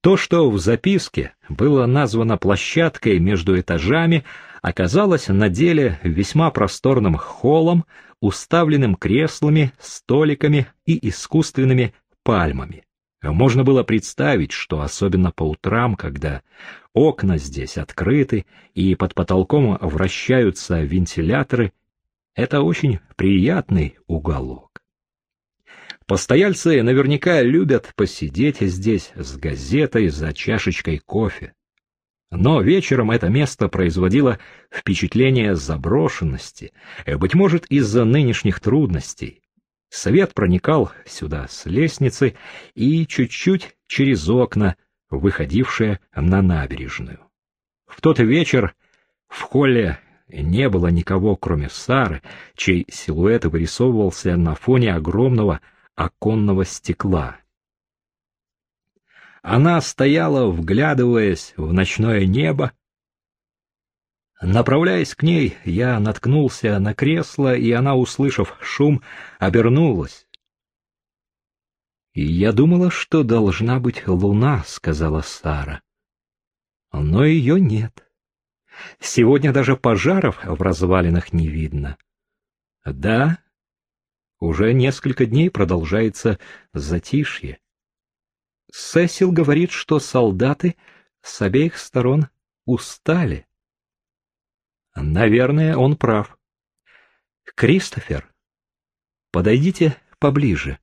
То, что в записке было названо площадкой между этажами, оказалось на деле весьма просторным холлом, уставленным креслами, столиками и искусственными пальмами. Можно было представить, что особенно по утрам, когда окна здесь открыты и под потолком вращаются вентиляторы, это очень приятный уголок. Постояльцы наверняка любят посидеть здесь с газетой за чашечкой кофе. Но вечером это место производило впечатление заброшенности, быть может, из-за нынешних трудностей. Свет проникал сюда с лестницы и чуть-чуть через окна, выходившие на набережную. В тот вечер в холле не было никого, кроме Сары, чей силуэт вырисовывался на фоне огромного оконного стекла. Она стояла, вглядываясь в ночное небо. Направляясь к ней, я наткнулся на кресло, и она, услышав шум, обернулась. «Я думала, что должна быть луна», — сказала Сара. «Но ее нет. Сегодня даже пожаров в развалинах не видно. Да, уже несколько дней продолжается затишье. Сесил говорит, что солдаты с обеих сторон устали. Наверное, он прав. Кристофер, подойдите поближе.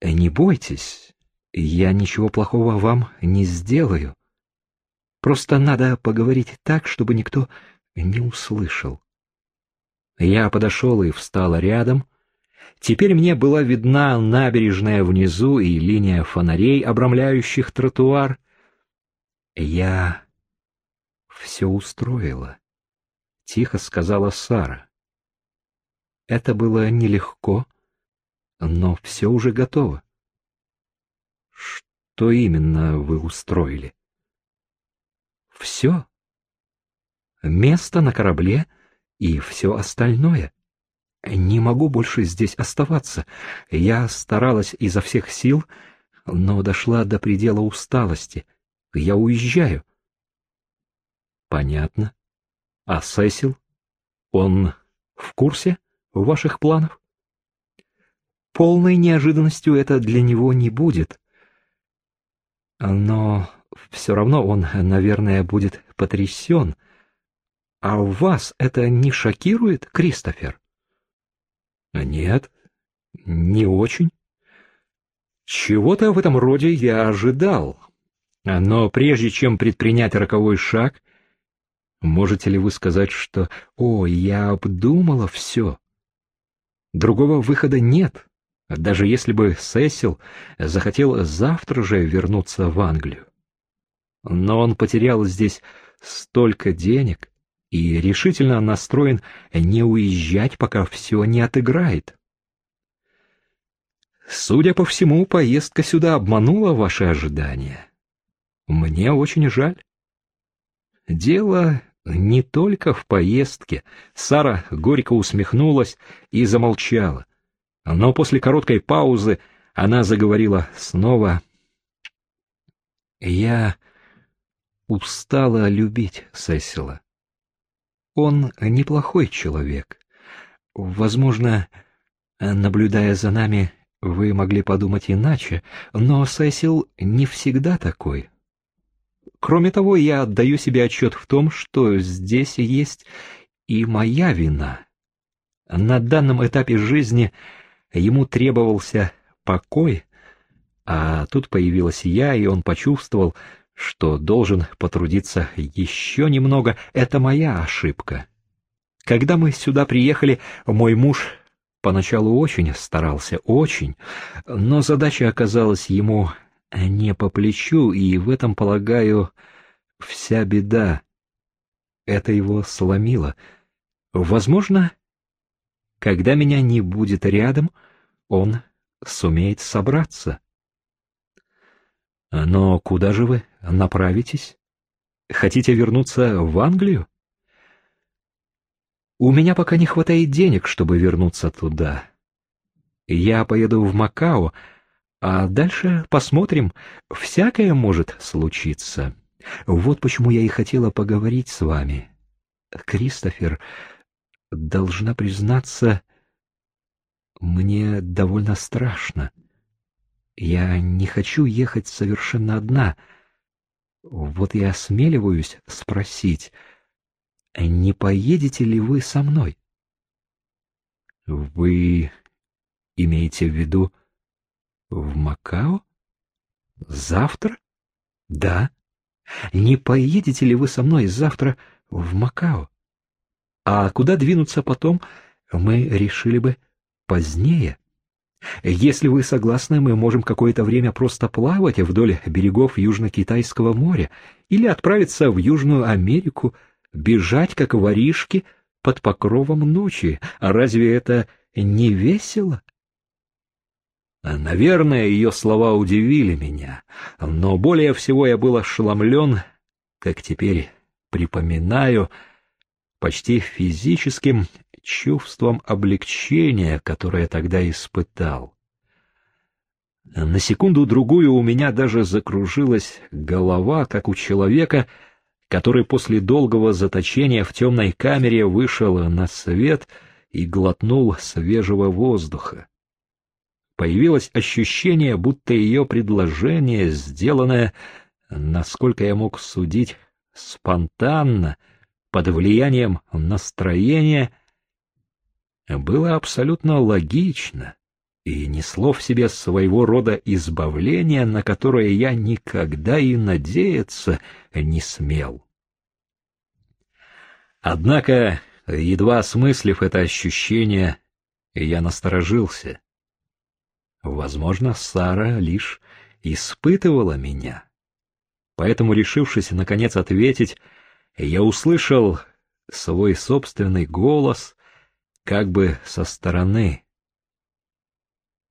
Не бойтесь, я ничего плохого вам не сделаю. Просто надо поговорить так, чтобы никто не услышал. Я подошел и встал рядом. Теперь мне была видна набережная внизу и линия фонарей, обрамляющих тротуар. Я все устроила, — тихо сказала Сара. Это было нелегко, но все уже готово. Что именно вы устроили? Все. Место на корабле и все остальное. Не могу больше здесь оставаться. Я старалась изо всех сил, но дошла до предела усталости. Я уезжаю. Понятно. А Сесил? Он в курсе ваших планов? Полной неожиданностью это для него не будет. Но все равно он, наверное, будет потрясен. А вас это не шокирует, Кристофер? Нет, не очень. Чего-то в этом роде я ожидал. Но прежде чем предпринять роковой шаг, можете ли вы сказать, что «О, я обдумала все»? Другого выхода нет, даже если бы Сесил захотел завтра же вернуться в Англию. Но он потерял здесь столько денег и решительно настроен не уезжать, пока все не отыграет. Судя по всему, поездка сюда обманула ваши ожидания. Мне очень жаль. Дело не только в поездке. Сара горько усмехнулась и замолчала. Но после короткой паузы она заговорила снова. «Я устала любить Сесила. Он неплохой человек. Возможно, наблюдая за нами, вы могли подумать иначе, но Сесил не всегда такой. Кроме того, я отдаю себе отчет в том, что здесь есть и моя вина. На данном этапе жизни ему требовался покой, а тут появилась я, и он почувствовал, что должен потрудиться еще немного, это моя ошибка. Когда мы сюда приехали, мой муж поначалу очень старался, очень, но задача оказалась ему не по плечу, и в этом, полагаю, вся беда. Это его сломило. Возможно, когда меня не будет рядом, он сумеет собраться. Но куда же вы направитесь? Хотите вернуться в Англию? У меня пока не хватает денег, чтобы вернуться туда. Я поеду в Макао, А дальше посмотрим. Всякое может случиться. Вот почему я и хотела поговорить с вами. Кристофер, должна признаться, мне довольно страшно. Я не хочу ехать совершенно одна. Вот я осмеливаюсь спросить, не поедете ли вы со мной? Вы имеете в виду в Макао? Завтра? Да. Не поедете ли вы со мной завтра в Макао? А куда двинуться потом, мы решили бы позднее. Если вы согласны, мы можем какое-то время просто плавать вдоль берегов Южно-Китайского моря или отправиться в Южную Америку, бежать как воришки под покровом ночи. А разве это не весело? Наверное, ее слова удивили меня, но более всего я был ошеломлен, как теперь припоминаю, почти физическим чувством облегчения, которое тогда испытал. На секунду-другую у меня даже закружилась голова, как у человека, который после долгого заточения в темной камере вышел на свет и глотнул свежего воздуха. Появилось ощущение, будто ее предложение, сделанное, насколько я мог судить, спонтанно, под влиянием настроения, было абсолютно логично и несло в себе своего рода избавление, на которое я никогда и надеяться не смел. Однако, едва осмыслив это ощущение, я насторожился. Возможно, Сара лишь испытывала меня. Поэтому, решившись наконец ответить, я услышал свой собственный голос, как бы со стороны.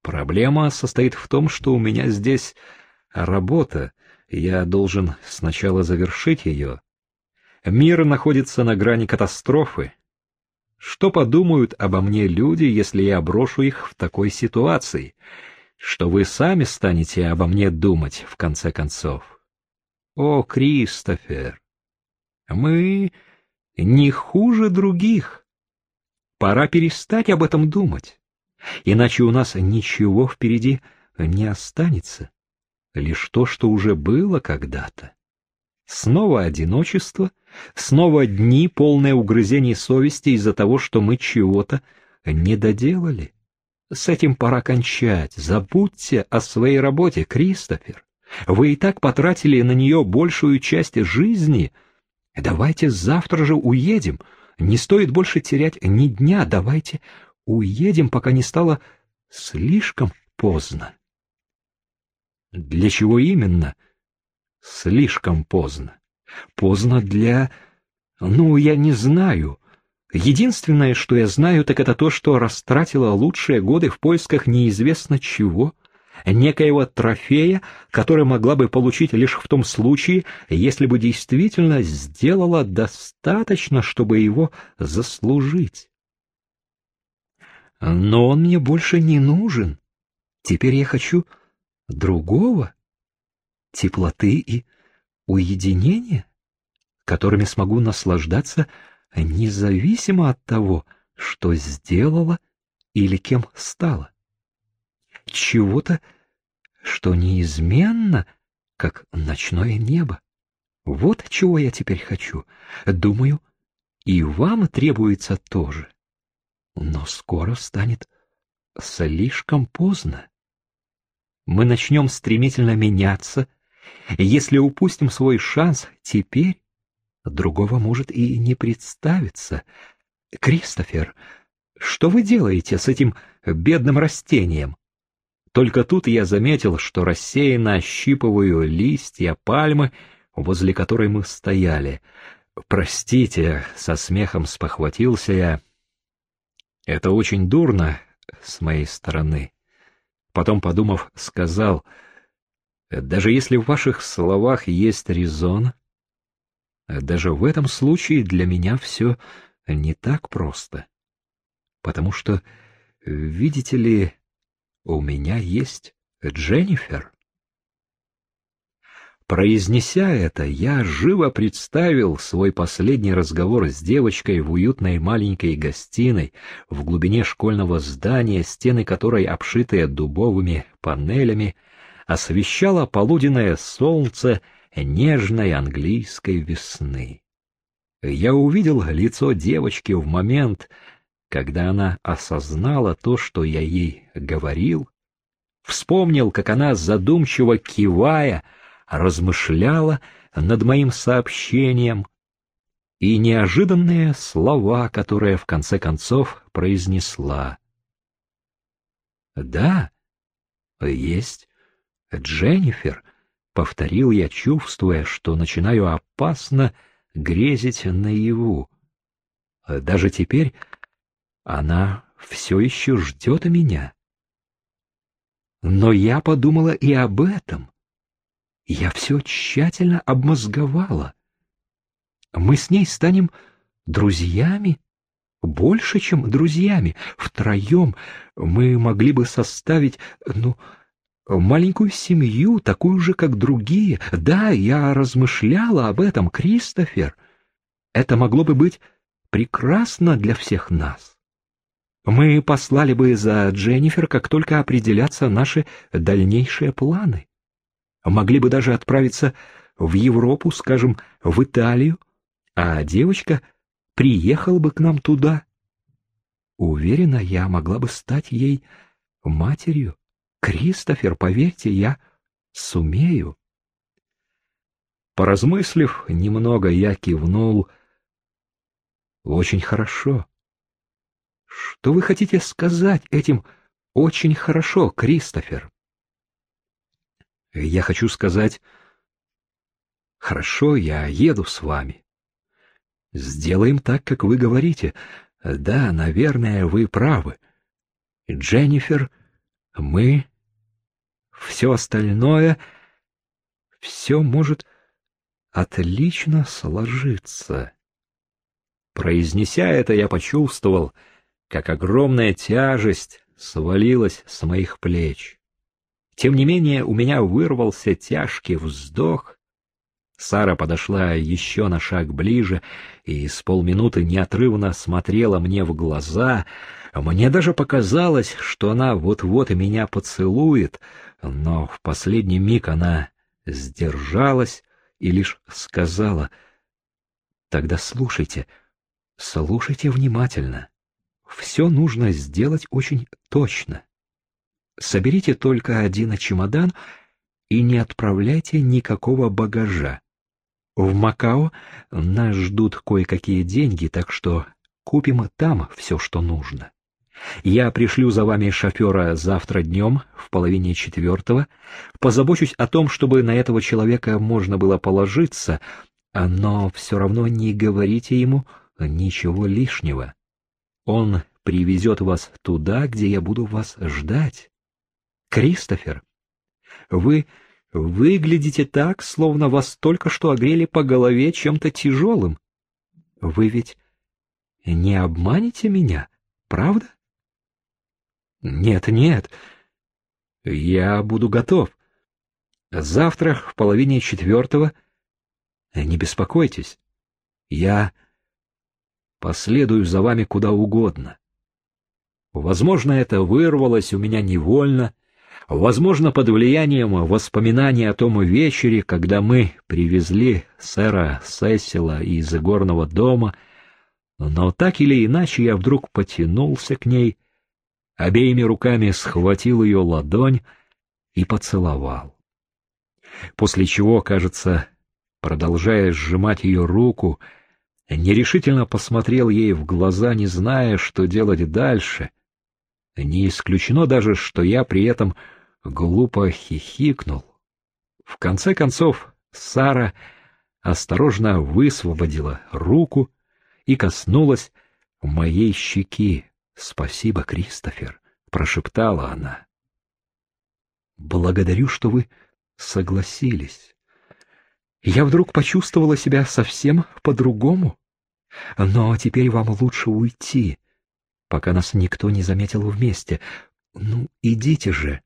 Проблема состоит в том, что у меня здесь работа, я должен сначала завершить ее. Мир находится на грани катастрофы. Что подумают обо мне люди, если я брошу их в такой ситуации? Что вы сами станете обо мне думать, в конце концов? О, Кристофер, мы не хуже других. Пора перестать об этом думать, иначе у нас ничего впереди не останется, лишь то, что уже было когда-то. Снова одиночество, снова дни, полные угрызений совести из-за того, что мы чего-то не доделали. С этим пора кончать. Забудьте о своей работе, Кристофер. Вы и так потратили на нее большую часть жизни. Давайте завтра же уедем, не стоит больше терять ни дня, давайте уедем, пока не стало слишком поздно. Для чего именно? Слишком поздно. Поздно для... Ну, я не знаю. Единственное, что я знаю, так это то, что растратила лучшие годы в поисках неизвестно чего — некоего трофея, который могла бы получить лишь в том случае, если бы действительно сделала достаточно, чтобы его заслужить. Но он мне больше не нужен. Теперь я хочу другого, теплоты и уединения, которыми смогу наслаждаться независимо от того, что сделала или кем стала чего-то, что неизменно, как ночное небо. Вот чего я теперь хочу. Думаю, и вам требуется тоже. Но скоро станет слишком поздно. Мы начнем стремительно меняться. Если упустим свой шанс теперь, другого может и не представиться. Кристофер, что вы делаете с этим бедным растением? Только тут я заметил, что рассеянно ощипываю листья пальмы, возле которой мы стояли. «Простите», — со смехом спохватился я. «Это очень дурно с моей стороны». Потом, подумав, сказал, «Даже если в ваших словах есть резон, даже в этом случае для меня все не так просто. Потому что, видите ли, у меня есть Дженнифер. Произнеся это, я живо представил свой последний разговор с девочкой в уютной маленькой гостиной в глубине школьного здания, стены которой, обшитые дубовыми панелями, освещало полуденное солнце нежной английской весны. Я увидел лицо девочки в момент, когда она осознала то, что я ей говорил, вспомнил, как она задумчиво кивая, размышляла над моим сообщением и неожиданные слова, которые в конце концов произнесла. «Да, есть Дженнифер», — повторил я, чувствуя, что начинаю опасно грезить наяву. Даже теперь она все еще ждет меня. Но я подумала и об этом. Я все тщательно обмозговала. Мы с ней станем друзьями, больше, чем друзьями. Втроем мы могли бы составить, ну, маленькую семью, такую же, как другие. Да, я размышляла об этом, Кристофер. Это могло бы быть прекрасно для всех нас. Мы послали бы за Дженнифер, как только определятся наши дальнейшие планы могли бы даже отправиться в Европу, скажем, в Италию, а девочка приехала бы к нам туда. Уверена, я могла бы стать ей матерью. Кристофер, поверьте, я сумею. Поразмыслив немного, я кивнул. Очень хорошо. Что вы хотите сказать этим «очень хорошо», Кристофер? Я хочу сказать, хорошо, я еду с вами. Сделаем так, как вы говорите. Да, наверное, вы правы. Дженнифер, мы, все остальное, все может отлично сложиться. Произнеся это, я почувствовал, как огромная тяжесть свалилась с моих плеч. Тем не менее, у меня вырвался тяжкий вздох. Сара подошла еще на шаг ближе и с полминуты неотрывно смотрела мне в глаза. Мне даже показалось, что она вот-вот меня поцелует, но в последний миг она сдержалась и лишь сказала, «Тогда слушайте, слушайте внимательно. Все нужно сделать очень точно. Соберите только один чемодан и не отправляйте никакого багажа. В Макао нас ждут кое-какие деньги, так что купим там все, что нужно. Я пришлю за вами шофера завтра днем в половине четвертого, позабочусь о том, чтобы на этого человека можно было положиться, но все равно не говорите ему ничего лишнего. Он привезет вас туда, где я буду вас ждать. Кристофер, вы выглядите так, словно вас только что огрели по голове чем-то тяжелым. Вы ведь не обманете меня, правда? Нет, нет, я буду готов. Завтра в половине четвертого не беспокойтесь. Я последую за вами куда угодно. Возможно, это вырвалось у меня невольно, Возможно, под влиянием воспоминаний о том вечере, когда мы привезли сэра Сесила из горного дома, но так или иначе я вдруг потянулся к ней, обеими руками схватил ее ладонь и поцеловал. После чего, кажется, продолжая сжимать ее руку, нерешительно посмотрел ей в глаза, не зная, что делать дальше. Не исключено даже, что я при этом глупо хихикнул. В конце концов, Сара осторожно высвободила руку и коснулась моей щеки. «Спасибо, Кристофер», — прошептала она. «Благодарю, что вы согласились. Я вдруг почувствовала себя совсем по-другому. Но теперь вам лучше уйти, пока нас никто не заметил вместе. Ну, идите же».